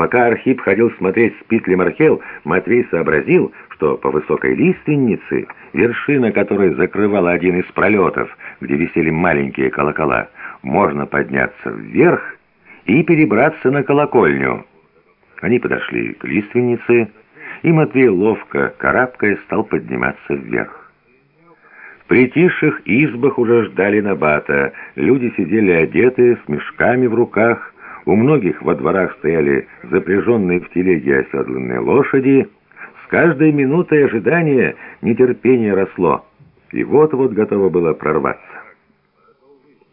Пока Архип ходил смотреть, спит ли Маркел, Матвей сообразил, что по высокой лиственнице, вершина которой закрывала один из пролетов, где висели маленькие колокола, можно подняться вверх и перебраться на колокольню. Они подошли к лиственнице, и Матвей ловко, карабкая, стал подниматься вверх. В притихших избах уже ждали Набата, люди сидели одетые, с мешками в руках, у многих во дворах стояли запряженные в телеге оседланные лошади. С каждой минутой ожидания нетерпение росло, и вот-вот готово было прорваться.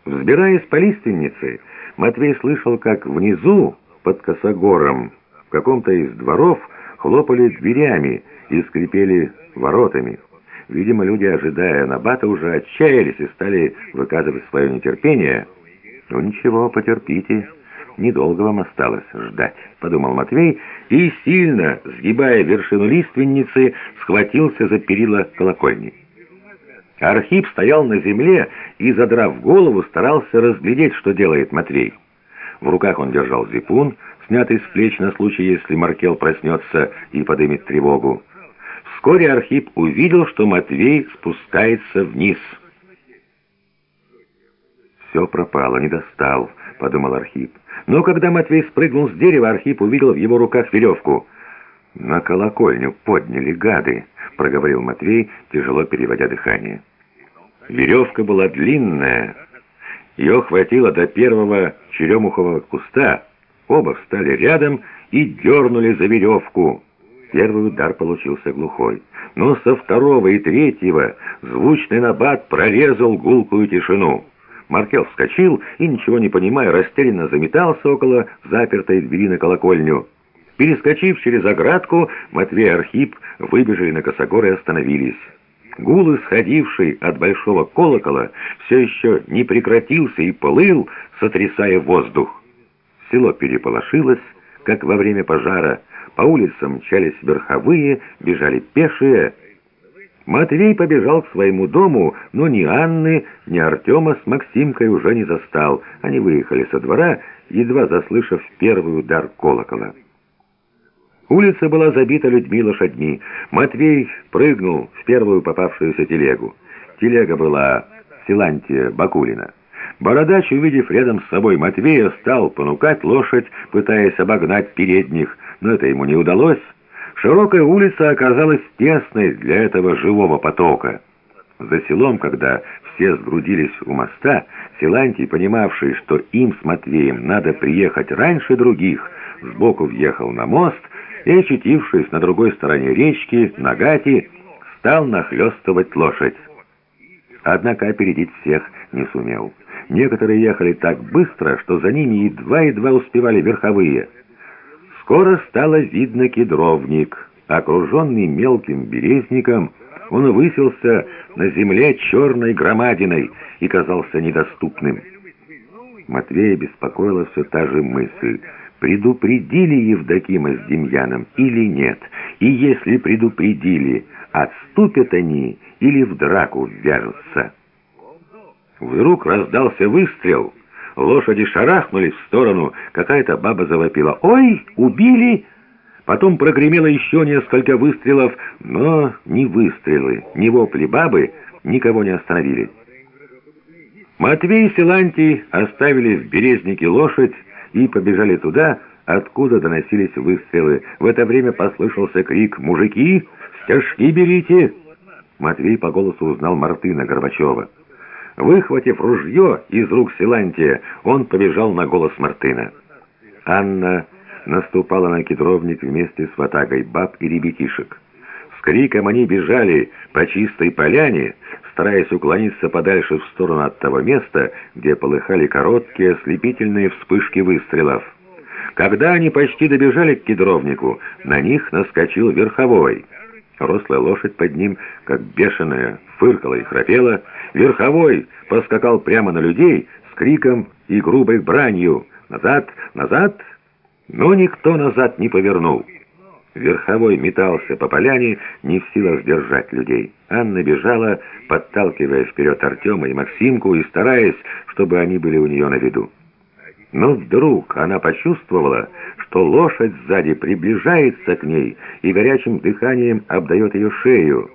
Взбираясь по лиственнице, Матвей слышал, как внизу, под косогором, в каком-то из дворов хлопали дверями и скрипели воротами. Видимо, люди, ожидая Набата, уже отчаялись и стали выказывать свое нетерпение. «Ну ничего, потерпите, недолго вам осталось ждать», — подумал Матвей, и, сильно сгибая вершину лиственницы, схватился за перила колокольни. Архип стоял на земле и, задрав голову, старался разглядеть, что делает Матвей. В руках он держал зипун, снятый с плеч на случай, если Маркел проснется и подымет тревогу. Вскоре Архип увидел, что Матвей спускается вниз. «Все пропало, не достал», — подумал Архип. Но когда Матвей спрыгнул с дерева, Архип увидел в его руках веревку. «На колокольню подняли гады», — проговорил Матвей, тяжело переводя дыхание. Веревка была длинная. Ее хватило до первого черемухового куста. Оба встали рядом и дернули за веревку. Первый удар получился глухой. Но со второго и третьего звучный набат прорезал гулкую тишину. Маркел вскочил и, ничего не понимая, растерянно заметался около запертой двери на колокольню. Перескочив через оградку, Матвей и Архип выбежали на косогор и остановились. Гул, исходивший от большого колокола, все еще не прекратился и плыл, сотрясая воздух. Село переполошилось, как во время пожара. По улицам мчались верховые, бежали пешие, Матвей побежал к своему дому, но ни Анны, ни Артема с Максимкой уже не застал. Они выехали со двора, едва заслышав первый удар колокола. Улица была забита людьми и лошадьми. Матвей прыгнул в первую попавшуюся телегу. Телега была Силантия Бакулина. Бородач, увидев рядом с собой Матвея, стал понукать лошадь, пытаясь обогнать передних, но это ему не удалось. Широкая улица оказалась тесной для этого живого потока. За селом, когда все сгрудились у моста, Силантий, понимавший, что им с Матвеем надо приехать раньше других, сбоку въехал на мост и, очутившись на другой стороне речки, на гати, стал нахлестывать лошадь. Однако опередить всех не сумел. Некоторые ехали так быстро, что за ними едва-едва успевали верховые – Скоро стало видно кедровник. Окруженный мелким березником, он высился на земле черной громадиной и казался недоступным. Матвея беспокоила все та же мысль. Предупредили Евдокима с Демьяном или нет? И если предупредили, отступят они или в драку ввяжутся? Вдруг раздался выстрел — Лошади шарахнулись в сторону, какая-то баба завопила. «Ой, убили!» Потом прогремело еще несколько выстрелов, но ни выстрелы, ни вопли бабы никого не остановили. Матвей и Силантий оставили в березнике лошадь и побежали туда, откуда доносились выстрелы. В это время послышался крик «Мужики, стяжки берите!» Матвей по голосу узнал Мартына Горбачева. Выхватив ружье из рук Силантия, он побежал на голос Мартына. Анна наступала на кедровник вместе с ватагой баб и ребятишек. С криком они бежали по чистой поляне, стараясь уклониться подальше в сторону от того места, где полыхали короткие ослепительные вспышки выстрелов. Когда они почти добежали к кедровнику, на них наскочил верховой — Рослая лошадь под ним, как бешеная, фыркала и храпела. Верховой поскакал прямо на людей с криком и грубой бранью «Назад! Назад!» Но никто назад не повернул. Верховой метался по поляне, не в силах сдержать людей. Анна бежала, подталкивая вперед Артема и Максимку и стараясь, чтобы они были у нее на виду. Но вдруг она почувствовала, что лошадь сзади приближается к ней и горячим дыханием обдает ее шею.